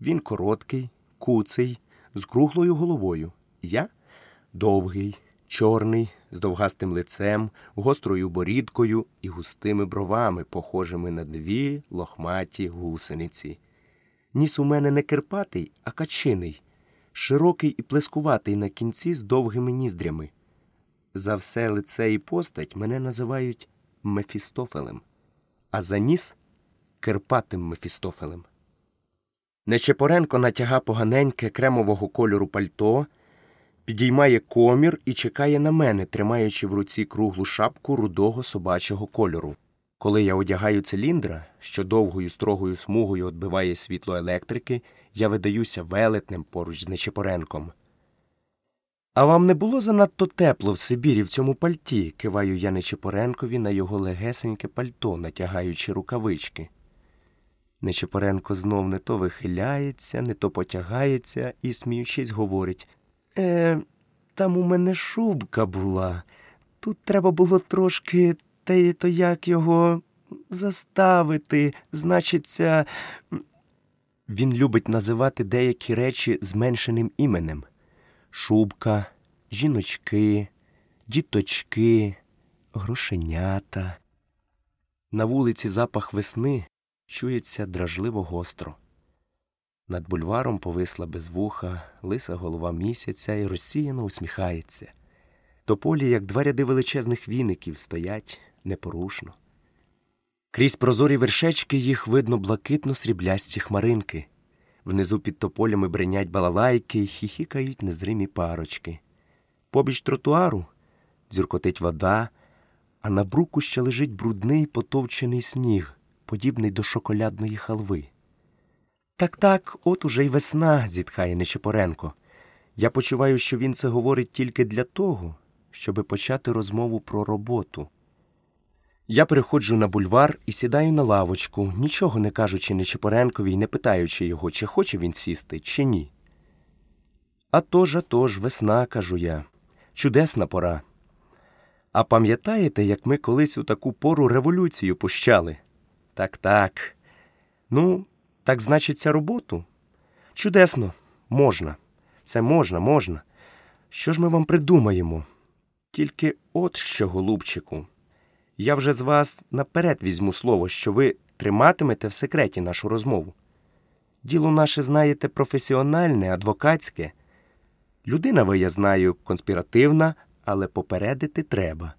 Він короткий, куций, з круглою головою. Я довгий, чорний, з довгастим лицем, гострою борідкою і густими бровами, похожими на дві лохматі гусениці. Ніс у мене не кирпатий, а качиний, широкий і плескуватий на кінці з довгими ніздрями. За все лице і постать мене називають Мефістофелем, а за ніс Кирпатим Мефістофелем. Нечепоренко натяга поганеньке кремового кольору пальто, підіймає комір і чекає на мене, тримаючи в руці круглу шапку рудого собачого кольору. Коли я одягаю циліндра, що довгою строгою смугою відбиває світло електрики, я видаюся велетнем поруч з Нечепоренком. А вам не було занадто тепло в Сибірі в цьому пальті, киваю я Нечепоренкові на його легесеньке пальто, натягаючи рукавички. Нечепоренко знов не то вихиляється, не то потягається і, сміючись, говорить Е, там у мене шубка була. Тут треба було трошки те то як його заставити, значиться. Він любить називати деякі речі зменшеним іменем шубка, жіночки, діточки, грошенята. На вулиці запах весни чується дражливо гостро. Над бульваром повисла без вуха, лиса голова місяця і розсіяно усміхається. Тополі, як два ряди величезних віників, стоять непорушно. Крізь прозорі вершечки їх видно блакитно сріблясті хмаринки. Внизу під тополями бренять балалайки й хіхікають незримі парочки. Побіч тротуару дзюркотить вода, а на бруку ще лежить брудний потовчений сніг, подібний до шоколядної халви. Так так, от уже й весна, зітхає Нечепоренко. Я почуваю, що він це говорить тільки для того, щоби почати розмову про роботу. Я переходжу на бульвар і сідаю на лавочку, нічого не кажучи Нечепоренкові й не питаючи його, чи хоче він сісти, чи ні. А тож, а тож, весна, кажу я, чудесна пора. А пам'ятаєте, як ми колись у таку пору революцію пущали? Так, так. Ну, так значиться роботу? Чудесно, можна. Це можна, можна. Що ж ми вам придумаємо? Тільки от що, голубчику. Я вже з вас наперед візьму слово, що ви триматимете в секреті нашу розмову. Діло наше, знаєте, професіональне, адвокатське. Людина, ви, я знаю, конспіративна, але попередити треба.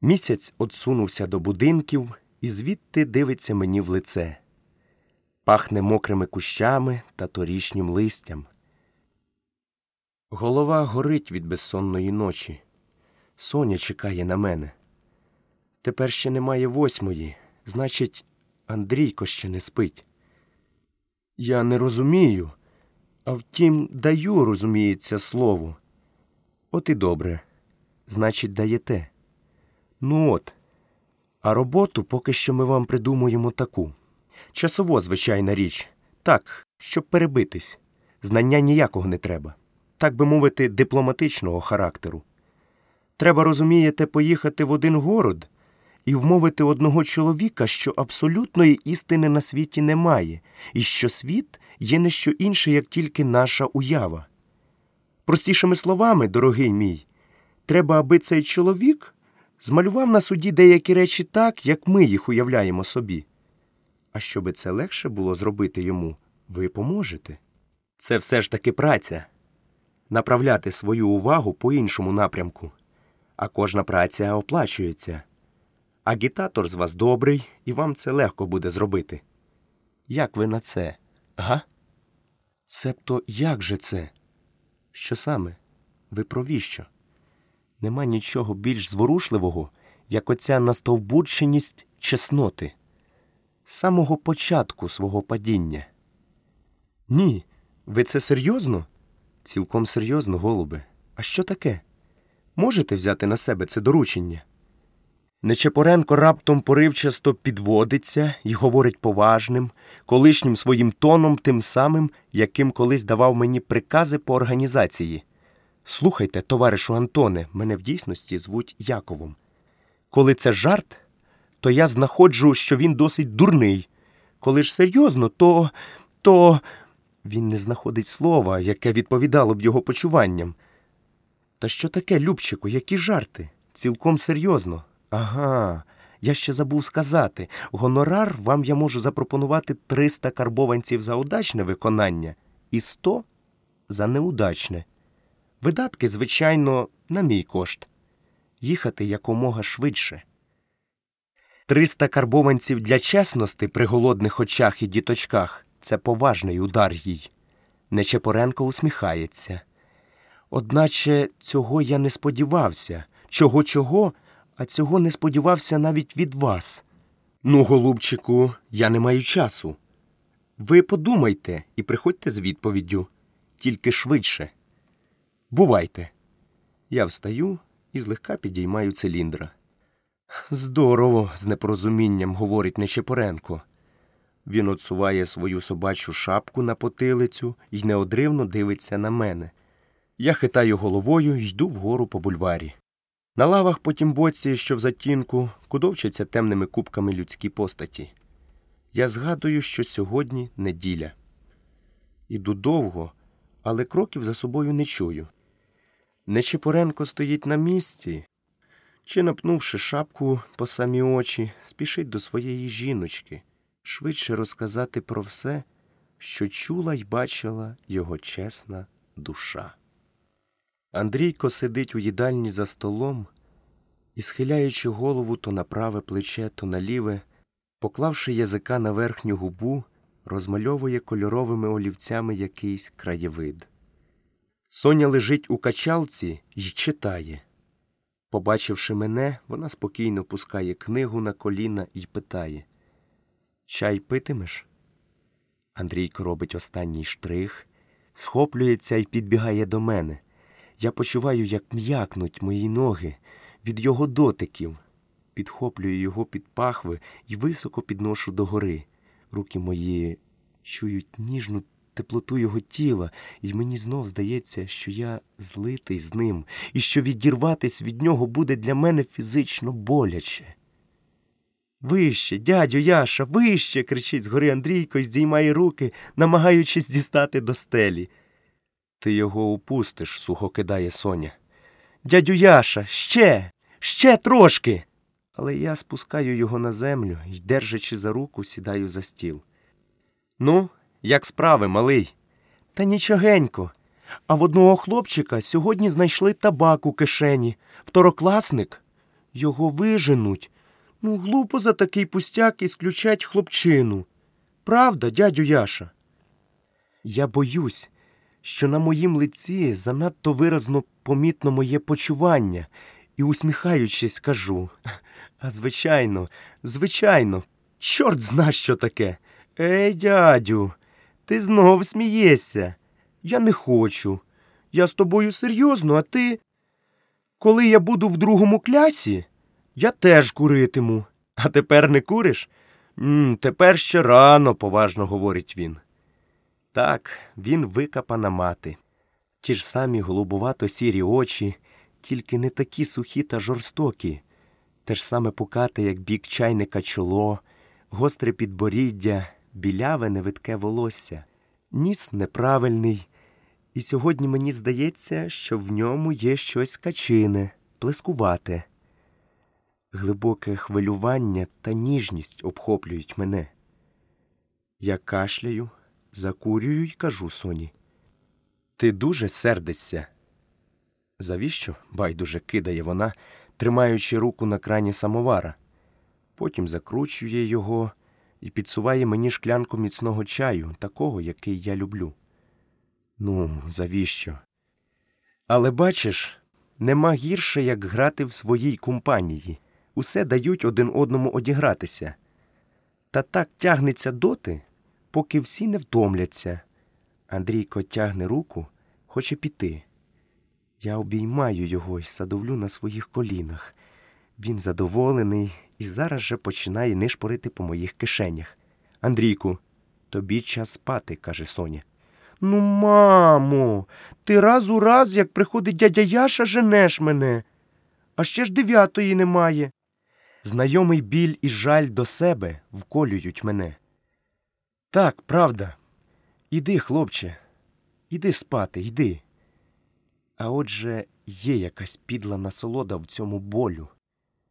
Місяць одсунувся до будинків і звідти дивиться мені в лице. Пахне мокрими кущами та торішнім листям. Голова горить від безсонної ночі. Соня чекає на мене. Тепер ще немає восьмої, значить, Андрійко ще не спить. Я не розумію, а втім, даю, розуміється, слово. От і добре. Значить, даєте. Ну от. А роботу поки що ми вам придумуємо таку. Часово, звичайна річ. Так, щоб перебитись. Знання ніякого не треба. Так би мовити, дипломатичного характеру. Треба, розумієте, поїхати в один город і вмовити одного чоловіка, що абсолютної істини на світі немає, і що світ є не що інше, як тільки наша уява. Простішими словами, дорогий мій, треба, аби цей чоловік змалював на суді деякі речі так, як ми їх уявляємо собі. А щоби це легше було зробити йому, ви поможете. Це все ж таки праця направляти свою увагу по іншому напрямку, а кожна праця оплачується. Агітатор з вас добрий, і вам це легко буде зробити. Як ви на це, га? Себто як же це? Що саме? Ви провіщо? Нема нічого більш зворушливого, як оця настовбурченість чесноти, самого початку свого падіння. Ні, ви це серйозно? Цілком серйозно, голубе. А що таке? Можете взяти на себе це доручення? Нечепоренко раптом поривчасто підводиться і говорить поважним, колишнім своїм тоном, тим самим, яким колись давав мені прикази по організації. Слухайте, товаришу Антоне, мене в дійсності звуть Яковом. Коли це жарт, то я знаходжу, що він досить дурний. Коли ж серйозно, то то. Він не знаходить слова, яке відповідало б його почуванням. Та що таке, Любчику, які жарти? Цілком серйозно. Ага, я ще забув сказати. Гонорар вам я можу запропонувати 300 карбованців за удачне виконання і 100 за неудачне. Видатки, звичайно, на мій кошт. Їхати якомога швидше. Триста карбованців для чесності при голодних очах і діточках це поважний удар їй. Нечепоренко усміхається. Одначе цього я не сподівався. Чого чого, а цього не сподівався навіть від вас. Ну, голубчику, я не маю часу. Ви подумайте і приходьте з відповіддю, тільки швидше. Бувайте. Я встаю і злегка підіймаю циліндра. Здорово, з непорозумінням говорить Нечепоренко. Він отсуває свою собачу шапку на потилицю і неодривно дивиться на мене. Я хитаю головою і йду вгору по бульварі. На лавах по тім боці, що в затінку, кудовчаться темними кубками людські постаті. Я згадую, що сьогодні неділя. Іду довго, але кроків за собою не чую. Нечипоренко стоїть на місці, чи, напнувши шапку по самі очі, спішить до своєї жіночки, швидше розказати про все, що чула й бачила його чесна душа. Андрійко сидить у їдальні за столом і, схиляючи голову то на праве плече, то на ліве, поклавши язика на верхню губу, розмальовує кольоровими олівцями якийсь краєвид. Соня лежить у качалці й читає. Побачивши мене, вона спокійно пускає книгу на коліна і питає Чай питимеш? Андрійко робить останній штрих, схоплюється і підбігає до мене. Я почуваю, як м'якнуть мої ноги від його дотиків. Підхоплюю його під пахви і високо підношу догори. Руки мої чують ніжну теплоту його тіла, і мені знов здається, що я злитий з ним, і що відірватись від нього буде для мене фізично боляче. Вище, дядю Яша, вище. кричить згори Андрійко і здіймає руки, намагаючись дістати до стелі. Ти його упустиш, сухо кидає Соня. Дядю Яша, ще, ще трошки. Але я спускаю його на землю і, держачи за руку, сідаю за стіл. Ну, як справи, малий? Та нічогенько. А в одного хлопчика сьогодні знайшли табак у кишені. Второкласник. Його виженуть. Ну, глупо за такий пустяк ісключать хлопчину. Правда, дядю Яша? Я боюсь, що на моїм лиці занадто виразно помітно моє почування, і, усміхаючись, кажу А звичайно, звичайно, чорт зна, що таке. Ей, дядю, ти знов смієшся. Я не хочу. Я з тобою серйозно, а ти. Коли я буду в другому клясі, я теж куритиму. А тепер не куриш? М, Тепер ще рано, поважно говорить він. Так, він викапана мати. Ті ж самі голубувато сірі очі, тільки не такі сухі та жорстокі, те ж саме пукате, як бік чайника чоло, гостре підборіддя, біляве невидке волосся, ніс неправильний, і сьогодні мені здається, що в ньому є щось качине, плескувате. Глибоке хвилювання та ніжність обхоплюють мене. Я кашляю, закурюю й кажу Соні. Ти дуже сердишся. Завіщо? байдуже кидає вона, тримаючи руку на крані самовара. Потім закручує його і підсуває мені шклянку міцного чаю, такого, який я люблю. Ну, завіщо? Але бачиш, нема гірше, як грати в своїй компанії. Усе дають один одному одігратися. Та так тягнеться доти, поки всі не втомляться. Андрійко тягне руку, хоче піти. Я обіймаю його й садовлю на своїх колінах. Він задоволений і зараз же починає нишпорити по моїх кишенях. Андрійку, тобі час спати, каже Соня. Ну, мамо, ти раз у раз, як приходить дядя Яша, женеш мене. А ще ж дев'ятої немає. Знайомий біль і жаль до себе вколюють мене. Так, правда. Іди, хлопче, іди спати, йди. А отже, є якась підла насолода в цьому болю,